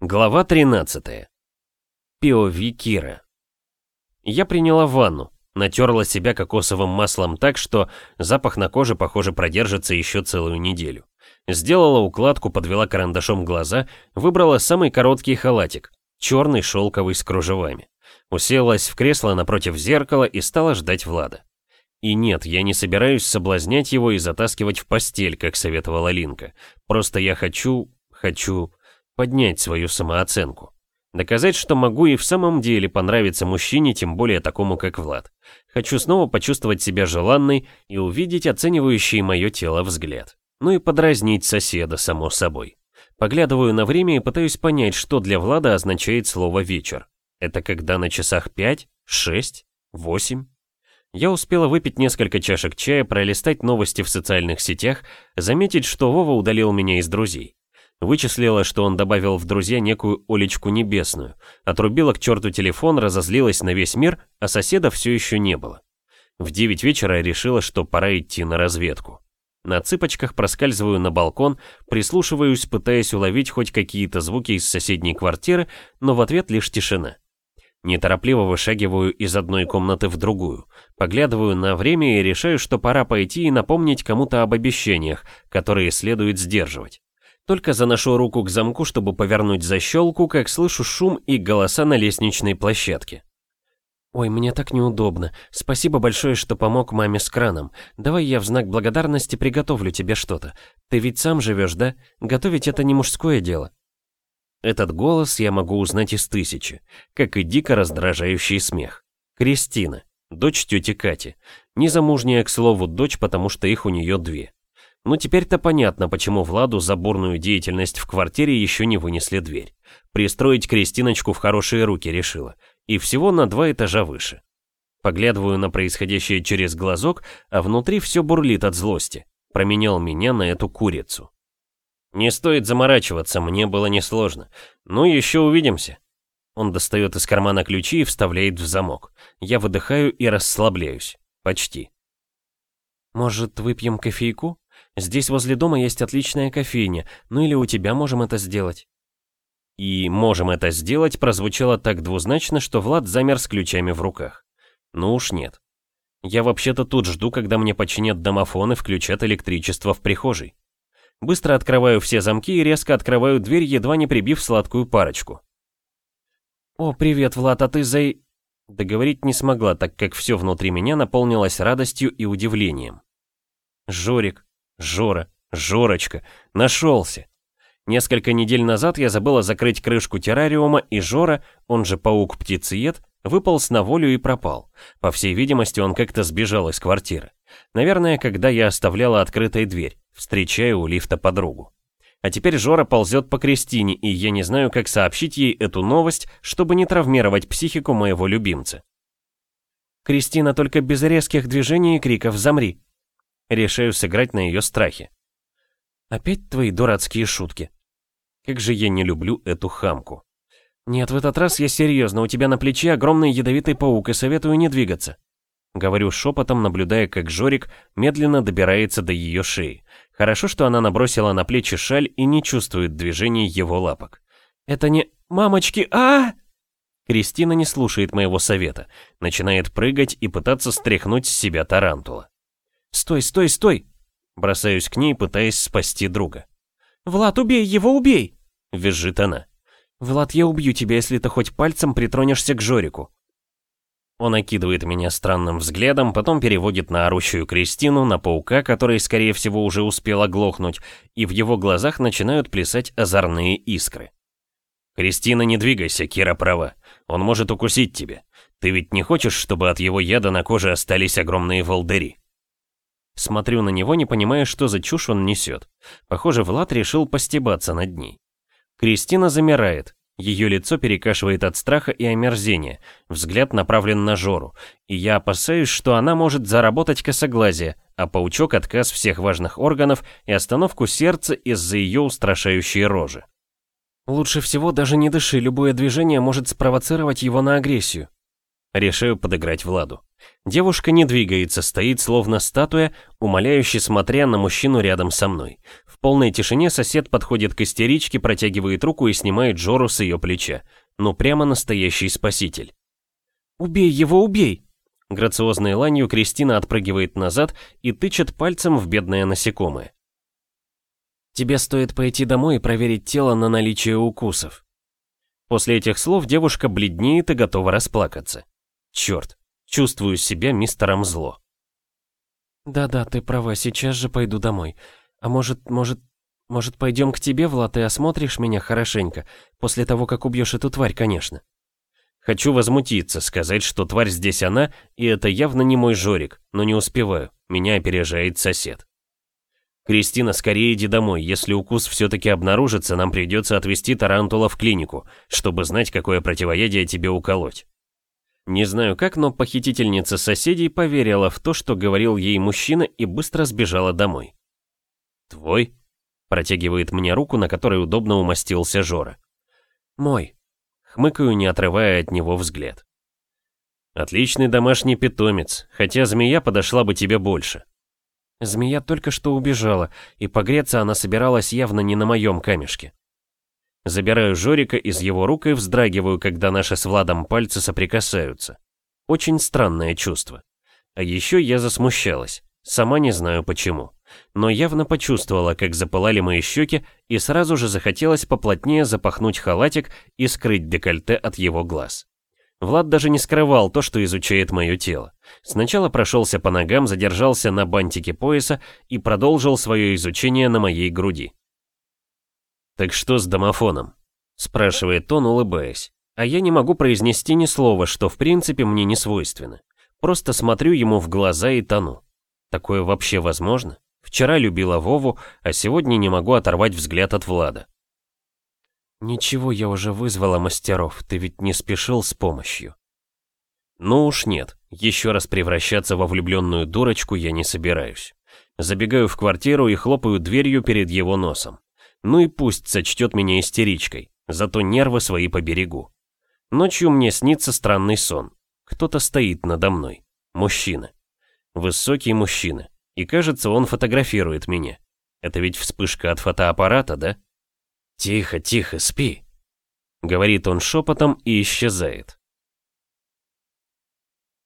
Глава 13. POV Кира. Я приняла ванну, натерла себя кокосовым маслом так, что запах на коже, похоже, продержится еще целую неделю. Сделала укладку, подвела карандашом глаза, выбрала самый короткий халатик, черный шелковый с кружевами. Уселась в кресло напротив зеркала и стала ждать Влада. И нет, я не собираюсь соблазнять его и затаскивать в постель, как советовала Линка. Просто я хочу... хочу поднять свою самооценку. Доказать, что могу и в самом деле понравиться мужчине, тем более такому, как Влад. Хочу снова почувствовать себя желанной и увидеть оценивающий мое тело взгляд. Ну и подразнить соседа, само собой. Поглядываю на время и пытаюсь понять, что для Влада означает слово «вечер». Это когда на часах 5, 6, 8? Я успела выпить несколько чашек чая, пролистать новости в социальных сетях, заметить, что Вова удалил меня из друзей. Вычислила, что он добавил в друзья некую Олечку Небесную, отрубила к черту телефон, разозлилась на весь мир, а соседа все еще не было. В 9 вечера решила, что пора идти на разведку. На цыпочках проскальзываю на балкон, прислушиваюсь, пытаясь уловить хоть какие-то звуки из соседней квартиры, но в ответ лишь тишина. Неторопливо вышагиваю из одной комнаты в другую, поглядываю на время и решаю, что пора пойти и напомнить кому-то об обещаниях, которые следует сдерживать. Только заношу руку к замку, чтобы повернуть защелку, как слышу шум и голоса на лестничной площадке. «Ой, мне так неудобно. Спасибо большое, что помог маме с краном. Давай я в знак благодарности приготовлю тебе что-то. Ты ведь сам живешь, да? Готовить это не мужское дело». Этот голос я могу узнать из тысячи, как и дико раздражающий смех. Кристина, дочь тети Кати. Незамужняя, к слову, дочь, потому что их у нее две. Ну теперь-то понятно, почему Владу за бурную деятельность в квартире еще не вынесли дверь. Пристроить Кристиночку в хорошие руки решила. И всего на два этажа выше. Поглядываю на происходящее через глазок, а внутри все бурлит от злости. Променял меня на эту курицу. Не стоит заморачиваться, мне было несложно. Ну еще увидимся. Он достает из кармана ключи и вставляет в замок. Я выдыхаю и расслабляюсь. Почти. «Может, выпьем кофейку?» Здесь возле дома есть отличная кофейня, ну или у тебя можем это сделать». И «можем это сделать» прозвучало так двузначно, что Влад замер с ключами в руках. Ну уж нет. Я вообще-то тут жду, когда мне починят домофон и включат электричество в прихожей. Быстро открываю все замки и резко открываю дверь, едва не прибив сладкую парочку. «О, привет, Влад, а ты за...» Договорить не смогла, так как все внутри меня наполнилось радостью и удивлением. «Жорик, Жора, Жорочка, нашелся. Несколько недель назад я забыла закрыть крышку террариума, и Жора, он же паук-птицеед, выполз на волю и пропал. По всей видимости, он как-то сбежал из квартиры. Наверное, когда я оставляла открытой дверь, встречая у лифта подругу. А теперь Жора ползет по Кристине, и я не знаю, как сообщить ей эту новость, чтобы не травмировать психику моего любимца. «Кристина, только без резких движений и криков, замри!» Решаю сыграть на ее страхе. Опять твои дурацкие шутки. Как же я не люблю эту хамку. Нет, в этот раз я серьезно, у тебя на плече огромный ядовитый паук и советую не двигаться. Говорю шепотом, наблюдая, как Жорик медленно добирается до ее шеи. Хорошо, что она набросила на плечи шаль и не чувствует движений его лапок. Это не... Мамочки, а, -а, Кристина не слушает моего совета, начинает прыгать и пытаться стряхнуть с себя тарантула. «Стой, стой, стой!» Бросаюсь к ней, пытаясь спасти друга. «Влад, убей его, убей!» Визжит она. «Влад, я убью тебя, если ты хоть пальцем притронешься к Жорику». Он окидывает меня странным взглядом, потом переводит на орущую Кристину, на паука, который, скорее всего, уже успел оглохнуть, и в его глазах начинают плясать озорные искры. «Кристина, не двигайся, Кира права. Он может укусить тебя. Ты ведь не хочешь, чтобы от его яда на коже остались огромные волдыри?» Смотрю на него, не понимая, что за чушь он несет. Похоже, Влад решил постебаться над ней. Кристина замирает. Ее лицо перекашивает от страха и омерзения. Взгляд направлен на Жору. И я опасаюсь, что она может заработать косоглазие, а паучок отказ всех важных органов и остановку сердца из-за ее устрашающей рожи. Лучше всего даже не дыши, любое движение может спровоцировать его на агрессию. Решаю подыграть Владу. Девушка не двигается, стоит словно статуя, умоляюще смотря на мужчину рядом со мной. В полной тишине сосед подходит к истеричке, протягивает руку и снимает Жору с ее плеча. Ну прямо настоящий спаситель. «Убей его, убей!» Грациозной ланью Кристина отпрыгивает назад и тычет пальцем в бедное насекомое. «Тебе стоит пойти домой и проверить тело на наличие укусов». После этих слов девушка бледнеет и готова расплакаться. Черт, чувствую себя мистером зло. «Да-да, ты права, сейчас же пойду домой. А может, может, может пойдем к тебе, Влад, и осмотришь меня хорошенько, после того, как убьешь эту тварь, конечно?» Хочу возмутиться, сказать, что тварь здесь она, и это явно не мой Жорик, но не успеваю, меня опережает сосед. «Кристина, скорее иди домой, если укус все-таки обнаружится, нам придется отвезти Тарантула в клинику, чтобы знать, какое противоядие тебе уколоть». Не знаю как, но похитительница соседей поверила в то, что говорил ей мужчина и быстро сбежала домой. «Твой?» – протягивает мне руку, на которой удобно умостился Жора. «Мой», хмыкаю, не отрывая от него взгляд. Отличный домашний питомец, хотя змея подошла бы тебе больше. Змея только что убежала, и погреться она собиралась явно не на моем камешке. Забираю Жорика из его рук и вздрагиваю, когда наши с Владом пальцы соприкасаются. Очень странное чувство. А еще я засмущалась, сама не знаю почему но явно почувствовала, как запылали мои щеки, и сразу же захотелось поплотнее запахнуть халатик и скрыть декольте от его глаз. Влад даже не скрывал то, что изучает мое тело. Сначала прошелся по ногам, задержался на бантике пояса и продолжил свое изучение на моей груди. «Так что с домофоном?» – спрашивает он, улыбаясь. А я не могу произнести ни слова, что в принципе мне не свойственно. Просто смотрю ему в глаза и тону. Такое вообще возможно? Вчера любила Вову, а сегодня не могу оторвать взгляд от Влада. «Ничего, я уже вызвала мастеров, ты ведь не спешил с помощью». «Ну уж нет, еще раз превращаться во влюбленную дурочку я не собираюсь. Забегаю в квартиру и хлопаю дверью перед его носом. Ну и пусть сочтет меня истеричкой, зато нервы свои поберегу. Ночью мне снится странный сон. Кто-то стоит надо мной. Мужчина. Высокий мужчина. И кажется, он фотографирует меня. Это ведь вспышка от фотоаппарата, да? «Тихо, тихо, спи», — говорит он шепотом и исчезает.